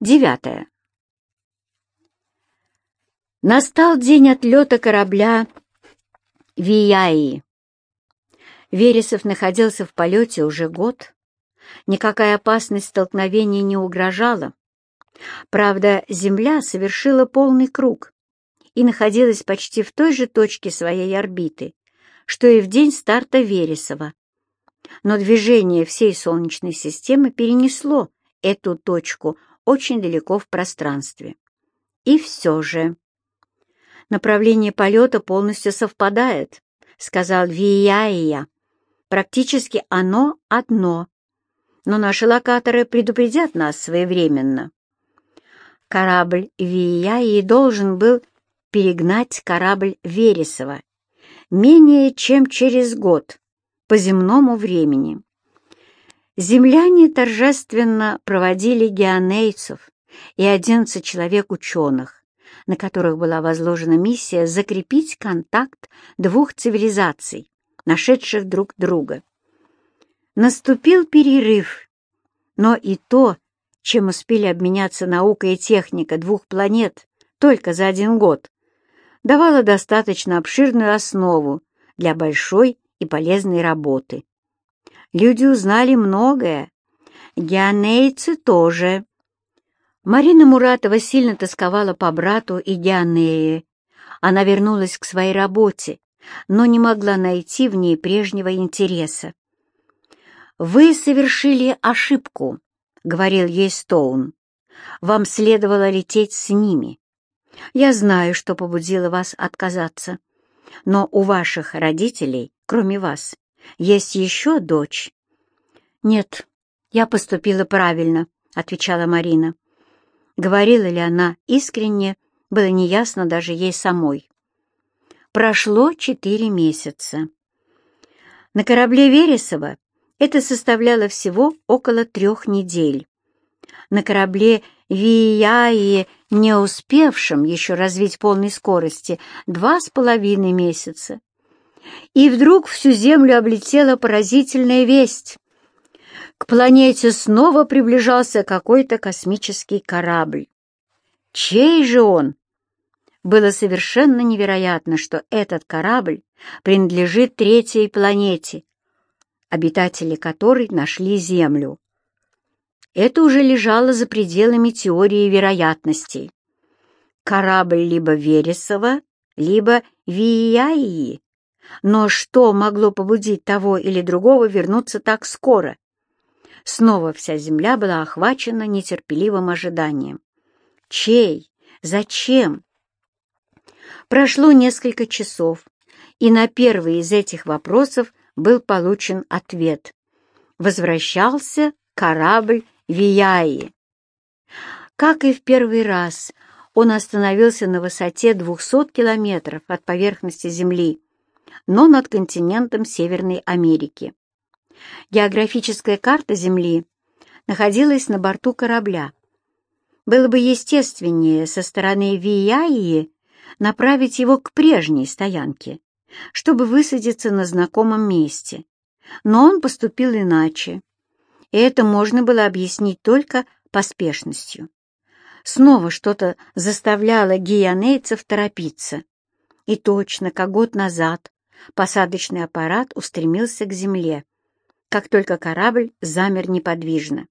Девятое. Настал день отлета корабля Вияи. Вересов находился в полете уже год. Никакая опасность столкновения не угрожала. Правда, Земля совершила полный круг и находилась почти в той же точке своей орбиты, что и в день старта Вересова. Но движение всей Солнечной системы перенесло эту точку очень далеко в пространстве. И все же... «Направление полета полностью совпадает», — сказал Вияия. «Практически оно одно, но наши локаторы предупредят нас своевременно». Корабль Вияи должен был перегнать корабль Вересова менее чем через год по земному времени. Земляне торжественно проводили геонейцев и 11 человек-ученых, на которых была возложена миссия закрепить контакт двух цивилизаций, нашедших друг друга. Наступил перерыв, но и то, чем успели обменяться наука и техника двух планет только за один год, давало достаточно обширную основу для большой и полезной работы. Люди узнали многое, геонейцы тоже. Марина Муратова сильно тосковала по брату и Геонее. Она вернулась к своей работе, но не могла найти в ней прежнего интереса. «Вы совершили ошибку», — говорил ей Стоун. «Вам следовало лететь с ними. Я знаю, что побудило вас отказаться, но у ваших родителей, кроме вас, есть еще дочь». «Нет, я поступила правильно», — отвечала Марина. Говорила ли она искренне, было неясно даже ей самой. Прошло четыре месяца. На корабле Вересова это составляло всего около трех недель. На корабле Вияи, не успевшем еще развить полной скорости, два с половиной месяца. И вдруг всю Землю облетела поразительная весть. К планете снова приближался какой-то космический корабль. Чей же он? Было совершенно невероятно, что этот корабль принадлежит третьей планете, обитатели которой нашли Землю. Это уже лежало за пределами теории вероятностей. Корабль либо Вересова, либо Вияи. Но что могло побудить того или другого вернуться так скоро? Снова вся земля была охвачена нетерпеливым ожиданием. Чей? Зачем? Прошло несколько часов, и на первый из этих вопросов был получен ответ. Возвращался корабль Вияи. Как и в первый раз, он остановился на высоте 200 километров от поверхности Земли, но над континентом Северной Америки. Географическая карта Земли находилась на борту корабля. Было бы естественнее со стороны Вияи направить его к прежней стоянке, чтобы высадиться на знакомом месте. Но он поступил иначе, и это можно было объяснить только поспешностью. Снова что-то заставляло гианейцев торопиться. И точно, как год назад, посадочный аппарат устремился к земле, как только корабль замер неподвижно.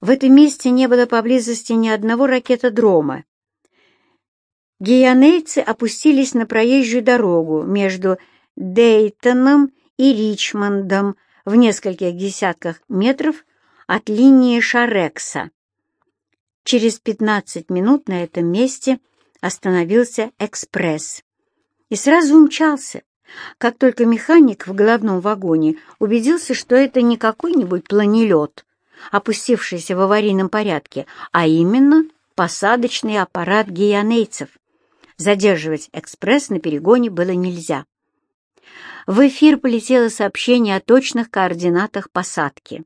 В этом месте не было поблизости ни одного ракетодрома, Гианейцы опустились на проезжую дорогу между Дейтоном и Ричмондом в нескольких десятках метров от линии Шарекса. Через 15 минут на этом месте остановился экспресс и сразу умчался, как только механик в головном вагоне убедился, что это не какой-нибудь планелет, опустившийся в аварийном порядке, а именно посадочный аппарат гианейцев. Задерживать экспресс на перегоне было нельзя. В эфир полетело сообщение о точных координатах посадки.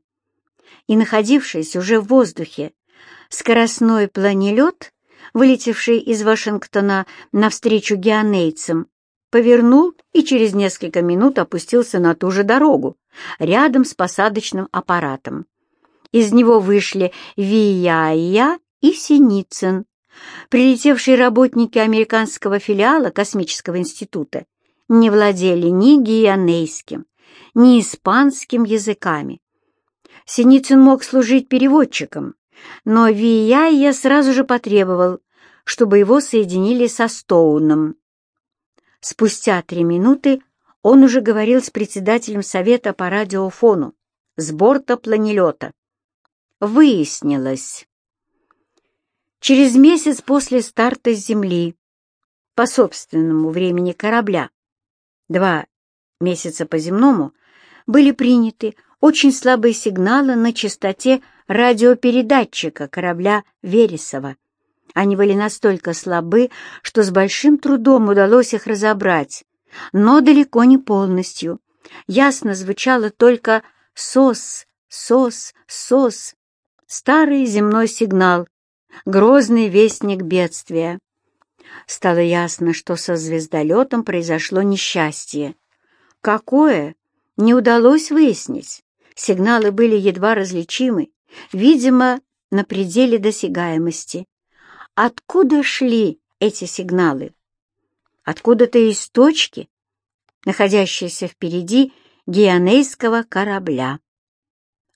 И находившийся уже в воздухе скоростной планелет, вылетевший из Вашингтона навстречу геонейцам, повернул и через несколько минут опустился на ту же дорогу, рядом с посадочным аппаратом. Из него вышли Вияя и Синицын. Прилетевшие работники американского филиала Космического института не владели ни гианейским, ни испанским языками. Синицын мог служить переводчиком, но Вияйя сразу же потребовал, чтобы его соединили со Стоуном. Спустя три минуты он уже говорил с председателем совета по радиофону с борта планелета. Выяснилось. Через месяц после старта с Земли, по собственному времени корабля, два месяца по земному, были приняты очень слабые сигналы на частоте радиопередатчика корабля Вересова. Они были настолько слабы, что с большим трудом удалось их разобрать, но далеко не полностью. Ясно звучало только «сос», «сос», «сос», старый земной сигнал, грозный вестник бедствия. Стало ясно, что со звездолетом произошло несчастье. Какое? Не удалось выяснить. Сигналы были едва различимы, видимо, на пределе досягаемости. Откуда шли эти сигналы? Откуда-то из точки, находящейся впереди геонейского корабля.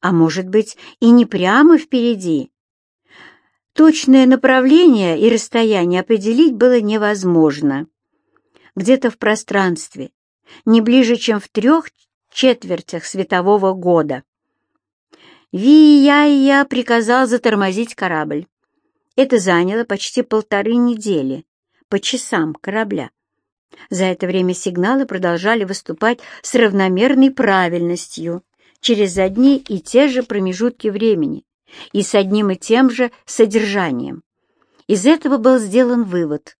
А может быть, и не прямо впереди. Точное направление и расстояние определить было невозможно. Где-то в пространстве, не ближе, чем в трех четвертях светового года. Вияя приказал затормозить корабль. Это заняло почти полторы недели по часам корабля. За это время сигналы продолжали выступать с равномерной правильностью через одни и те же промежутки времени и с одним и тем же содержанием. Из этого был сделан вывод.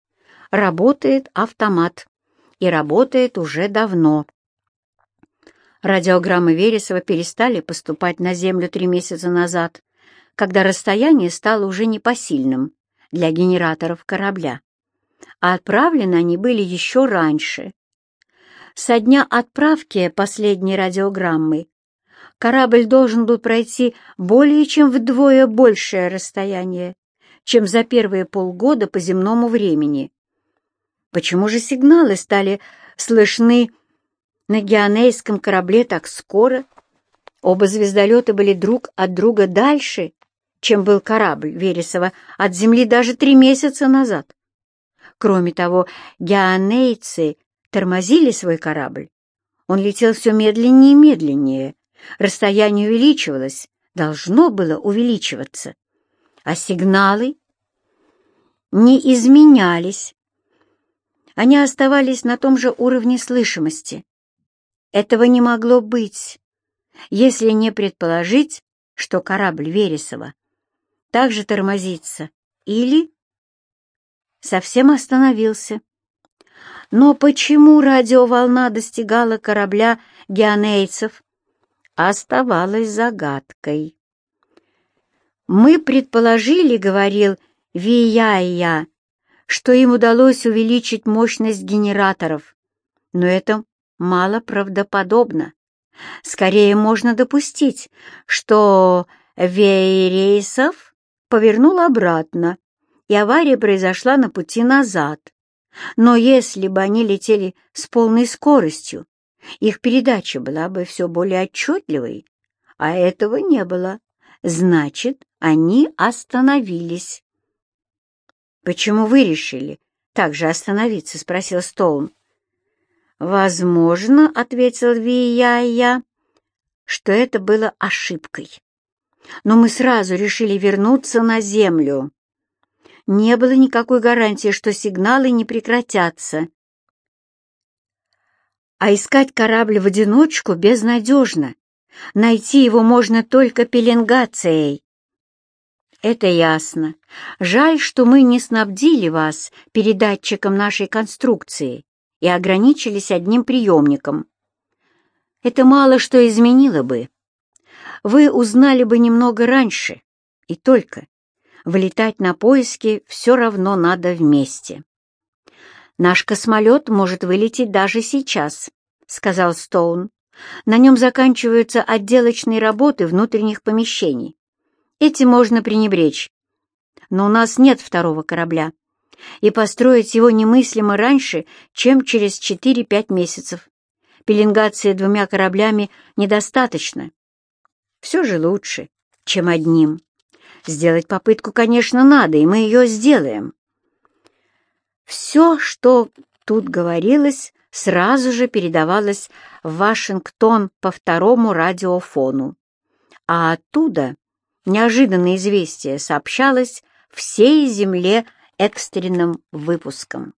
Работает автомат. И работает уже давно. Радиограммы Вересова перестали поступать на Землю три месяца назад, когда расстояние стало уже непосильным для генераторов корабля. А отправлены они были еще раньше. Со дня отправки последней радиограммы корабль должен был пройти более чем вдвое большее расстояние, чем за первые полгода по земному времени. Почему же сигналы стали слышны на геонейском корабле так скоро? Оба звездолета были друг от друга дальше, чем был корабль Вересова от Земли даже три месяца назад. Кроме того, геонейцы тормозили свой корабль. Он летел все медленнее и медленнее, Расстояние увеличивалось, должно было увеличиваться, а сигналы не изменялись. Они оставались на том же уровне слышимости. Этого не могло быть, если не предположить, что корабль Вересова также тормозится или совсем остановился. Но почему радиоволна достигала корабля геонейцев, оставалась загадкой. «Мы предположили, — говорил Вияя, — что им удалось увеличить мощность генераторов, но это мало правдоподобно. Скорее можно допустить, что Вейрейсов повернул обратно, и авария произошла на пути назад. Но если бы они летели с полной скоростью, их передача была бы все более отчетливой, а этого не было. Значит, они остановились. «Почему вы решили так же остановиться?» — спросил Стоун. «Возможно, — ответил Вияя, — что это было ошибкой. Но мы сразу решили вернуться на Землю. Не было никакой гарантии, что сигналы не прекратятся, а искать корабль в одиночку безнадежно. Найти его можно только пеленгацией. Это ясно. Жаль, что мы не снабдили вас передатчиком нашей конструкции и ограничились одним приемником. Это мало что изменило бы. Вы узнали бы немного раньше, и только. Влетать на поиски все равно надо вместе. «Наш космолет может вылететь даже сейчас», — сказал Стоун. «На нем заканчиваются отделочные работы внутренних помещений. Этим можно пренебречь. но у нас нет второго корабля, и построить его немыслимо раньше, чем через 4-5 месяцев. Пеленгации двумя кораблями недостаточно. Все же лучше, чем одним. Сделать попытку, конечно, надо, и мы ее сделаем. Все, что тут говорилось, сразу же передавалось в Вашингтон по второму радиофону. А оттуда неожиданное известие сообщалось всей Земле экстренным выпуском.